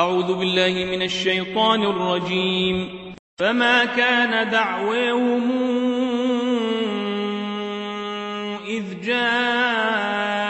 أعوذ بالله من الشيطان الرجيم. فما كان دعوهم إذ جاءهم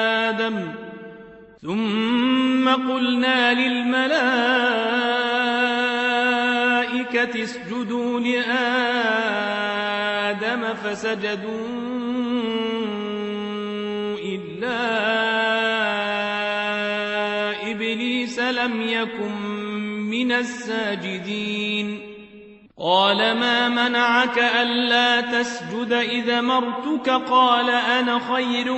ثم قلنا للملائكة اسجدوا لآدم فسجدوا إلا إبليس لم يكن من الساجدين. قال ما منعك ألا تسجد إذا مرتك؟ قال أنا خير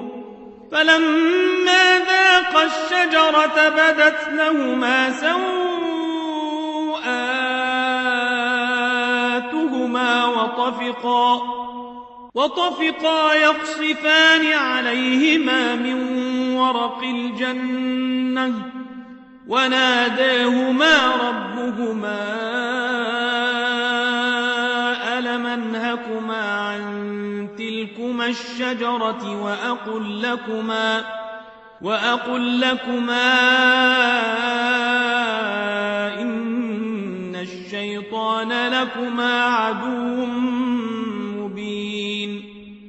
فلما ذاقا الشجرة بدت لهما سوءاتهما وطفقا وطفقا يقصفان عليهما من ورق الجنة وناداهما ربهما الشجرة وأقل لكما وأقل لكما إن الشيطان لكما عدو مبين.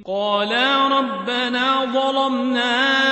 قالا ربنا ظلمنا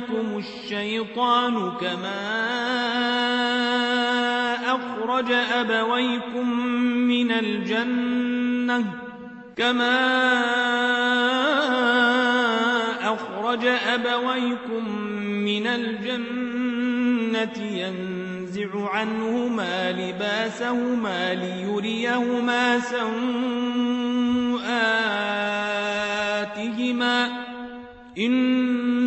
يفتننكم الشيطان كما أخرج أبويكم من الجنة كما أخرج أبويكم من الجنة ينزع عنهما لباسهما ليريهما سوآتهما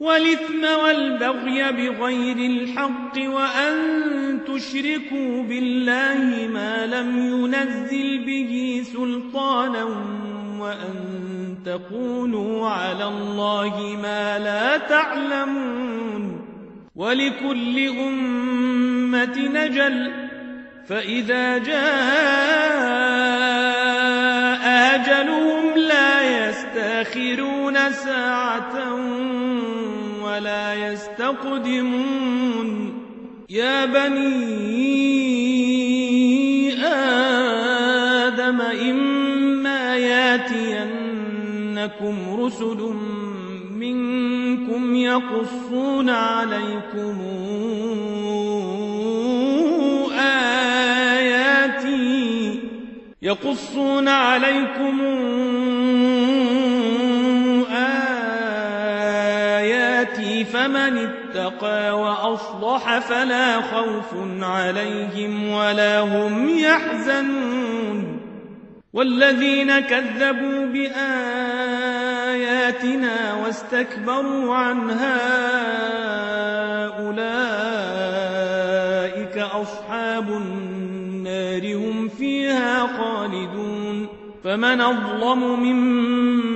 والإثم والبغي بغير الحق وأن تشركوا بالله ما لم ينزل به سلطانا وأن تقولوا على الله ما لا تعلمون ولكل أمة نجل فإذا جاء أجلهم لا يستأخرون ساعة ولا يستقدمون. يا بني آدم إما ياتينكم رسل منكم يقصون عليكم آياتي يقصون عليكم آياتي فمن اتقى وأصلح فلا خوف عليهم ولا هم يحزنون. والذين كذبوا بآياتنا واستكبروا عنها أولئك أصحاب النار هم فيها خالدون. فمن أظلم ممن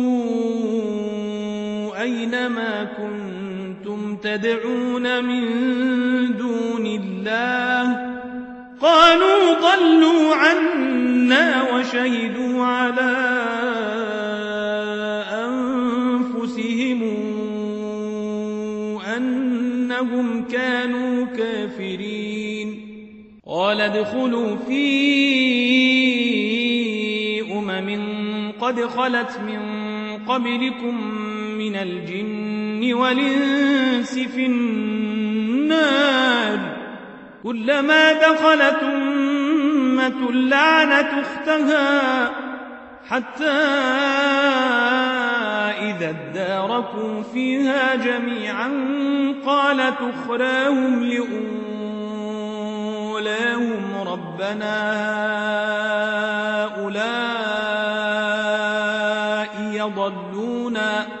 تدعون من دون الله قالوا ضلوا عنا وشهدوا على أنفسهم أنهم كانوا كافرين. قال ادخلوا في أمم قد خلت من قبلكم من الجن والإنس في النار. كلما دخلت أمة لعنت أختها حتى إذا اداركوا فيها جميعا قالت أخراهم لأولاهم ربنا هؤلاء يضلونا.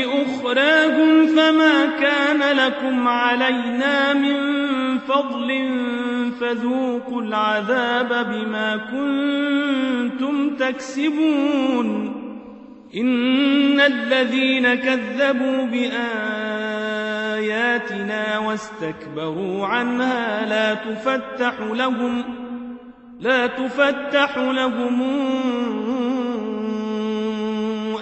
لأخراهم فما كان لكم علينا من فضل فذوقوا العذاب بما كنتم تكسبون. إن الذين كذبوا بآياتنا واستكبروا عنها لا تفتح لهم لا تفتح لهم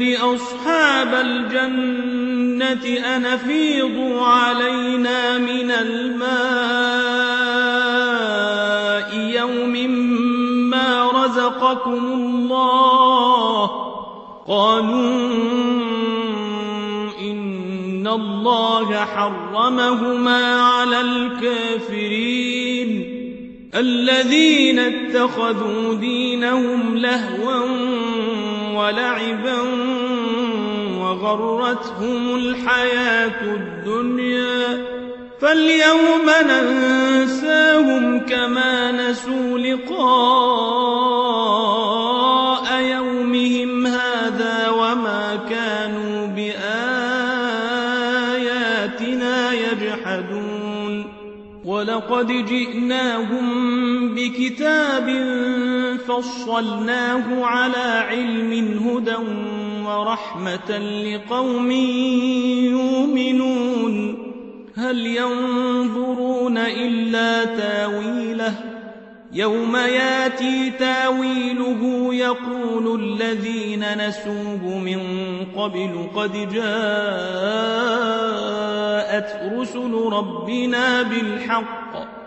أصحاب الجنة أن فيضوا علينا من الماء يوم ما رزقكم الله قالوا إن الله حرمهما على الكافرين الذين اتخذوا دينهم لهوا ولعبا وغرتهم الحياة الدنيا. فاليوم ننساهم كما نسوا لقاء ولقد جئناهم بكتاب فصلناه على علم هدى ورحمة لقوم يؤمنون. هل ينظرون إلا تاويله؟ يوم ياتي تاويله يقول الذين نسوه من قبل قد جاءت رسل ربنا بالحق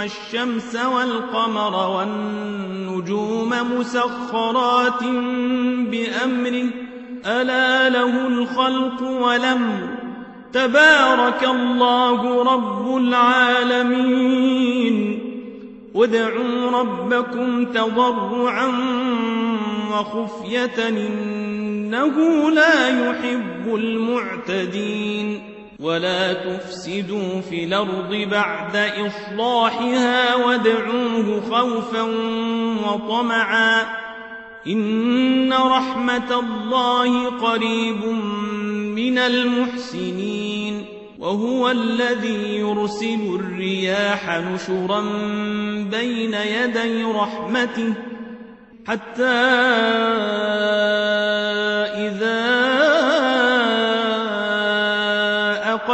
والشمس والقمر والنجوم مسخرات بأمره. ألا له الخلق ولم تبارك الله رب العالمين. ادعوا ربكم تضرعا وخفية إنه لا يحب المعتدين. ولا تفسدوا في الأرض بعد إصلاحها وادعوه خوفا وطمعا إن رحمة الله قريب من المحسنين وهو الذي يرسل الرياح نشرا بين يدي رحمته حتى إذا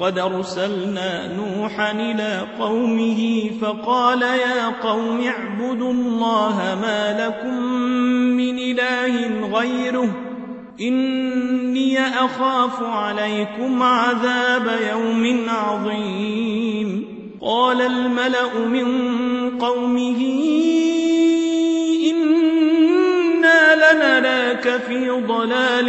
لقد أرسلنا نوحا إلى قومه فقال يا قوم اعبدوا الله ما لكم من إله غيره إني أخاف عليكم عذاب يوم عظيم. قال الملأ من قومه إنا لنراك في ضلال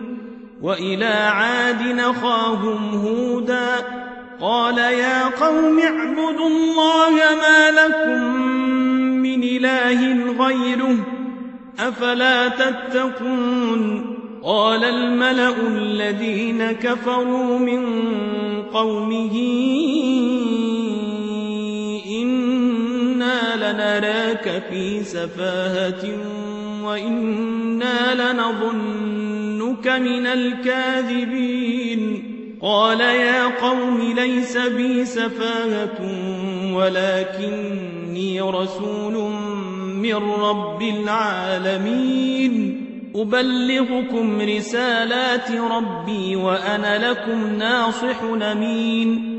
وإلى عاد نخاهم هودا قال يا قوم اعبدوا الله ما لكم من إله غيره أفلا تتقون قال الملأ الذين كفروا من قومه إنا لنراك في سفاهة وإنا لنظنك من الكاذبين. قال يا قوم ليس بي سفاهة ولكني رسول من رب العالمين. أبلغكم رسالات ربي وأنا لكم ناصح أمين.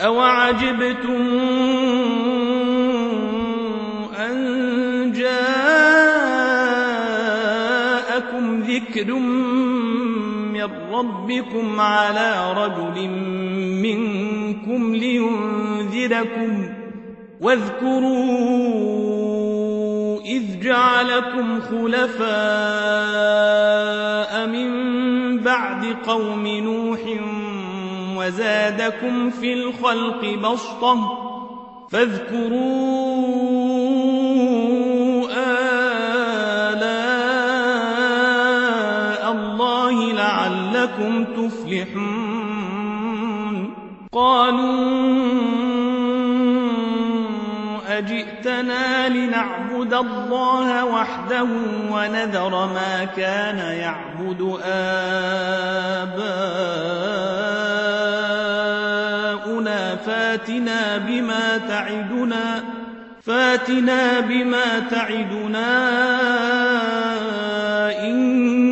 أوعجبتم أن جاءكم ذكر من ربكم على رجل منكم لينذركم واذكروا إذ جعلكم خلفاء من بعد قوم نوح وزادكم في الخلق بسطة فاذكروا آلاء لعلكم تفلحون. قالوا أجئتنا لنعبد الله وحده ونذر ما كان يعبد آباؤنا. فاتنا بما تعدنا فاتنا بما تعدنا إن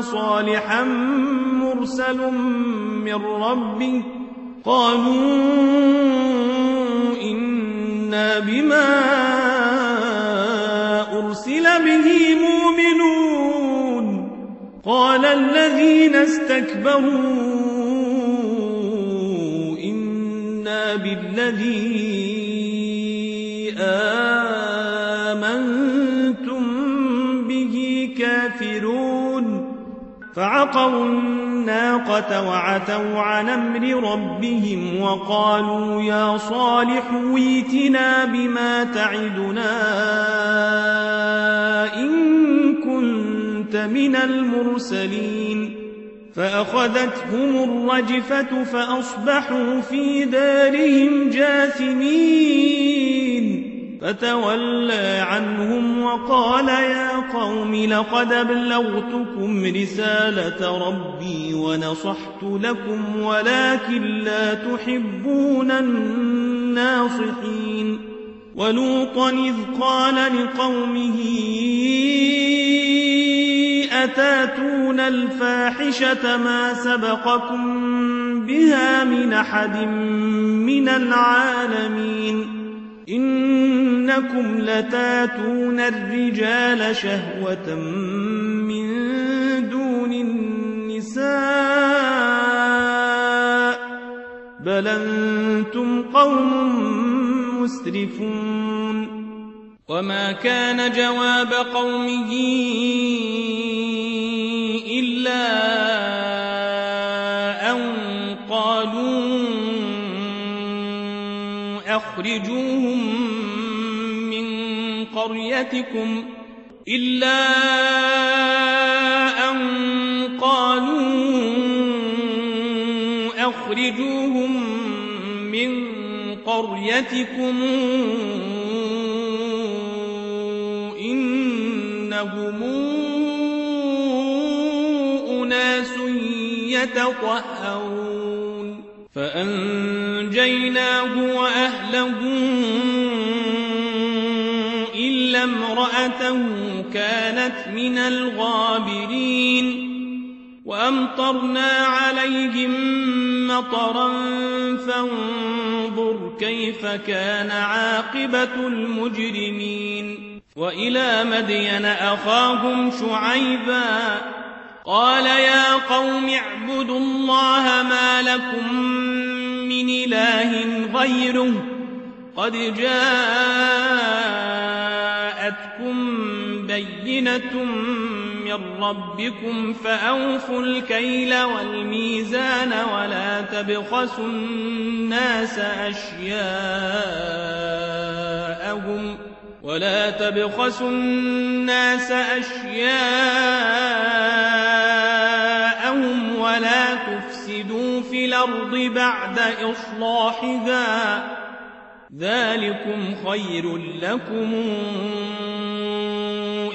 صالحا مرسل من ربه. قالوا إنا بما أرسل به مؤمنون. قال الذين استكبروا إنا بالذي فعقروا الناقة وعتوا عن أمر ربهم وقالوا يا صالح ويتنا بما تعدنا إن كنت من المرسلين فأخذتهم الرجفة فأصبحوا في دارهم جاثمين فتولى عنهم وقال يا قوم لقد أبلغتكم رسالة ربي ونصحت لكم ولكن لا تحبون الناصحين ولوطا إذ قال لقومه أتاتون الفاحشة ما سبقكم بها من أحد من العالمين إنكم لتاتون الرجال شهوة من دون النساء بل أنتم قوم مسرفون وما كان جواب قومه إلا أن قالوا أخرجوهم من قريتكم إلا أن قالوا أخرجوهم من قريتكم إنهم أناس يتطهرون فأنجيناه وأهله الغابرين وأمطرنا عليهم مطرا فانظر كيف كان عاقبة المجرمين وإلى مدين أخاهم شعيبا قال يا قوم اعبدوا الله ما لكم من إله غيره قد جاءتكم بينة من ربكم فأوفوا الكيل والميزان ولا تبخسوا الناس أشياءهم ولا تبخسوا الناس أشياءهم ولا تفسدوا في الأرض بعد إصلاحها ذلكم خير لكم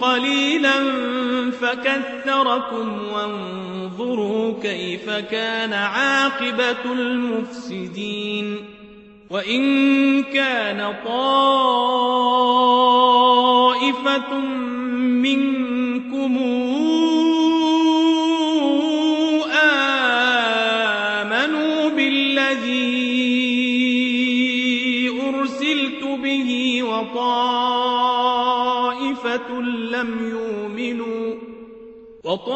قليلا فكثركم وانظروا كيف كان عاقبة المفسدين وإن كان طائفة منكم وطائفة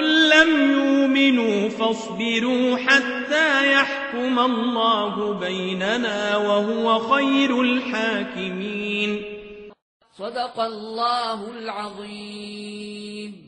لم يؤمنوا فاصبروا حتى يحكم الله بيننا وهو خير الحاكمين. صدق الله العظيم.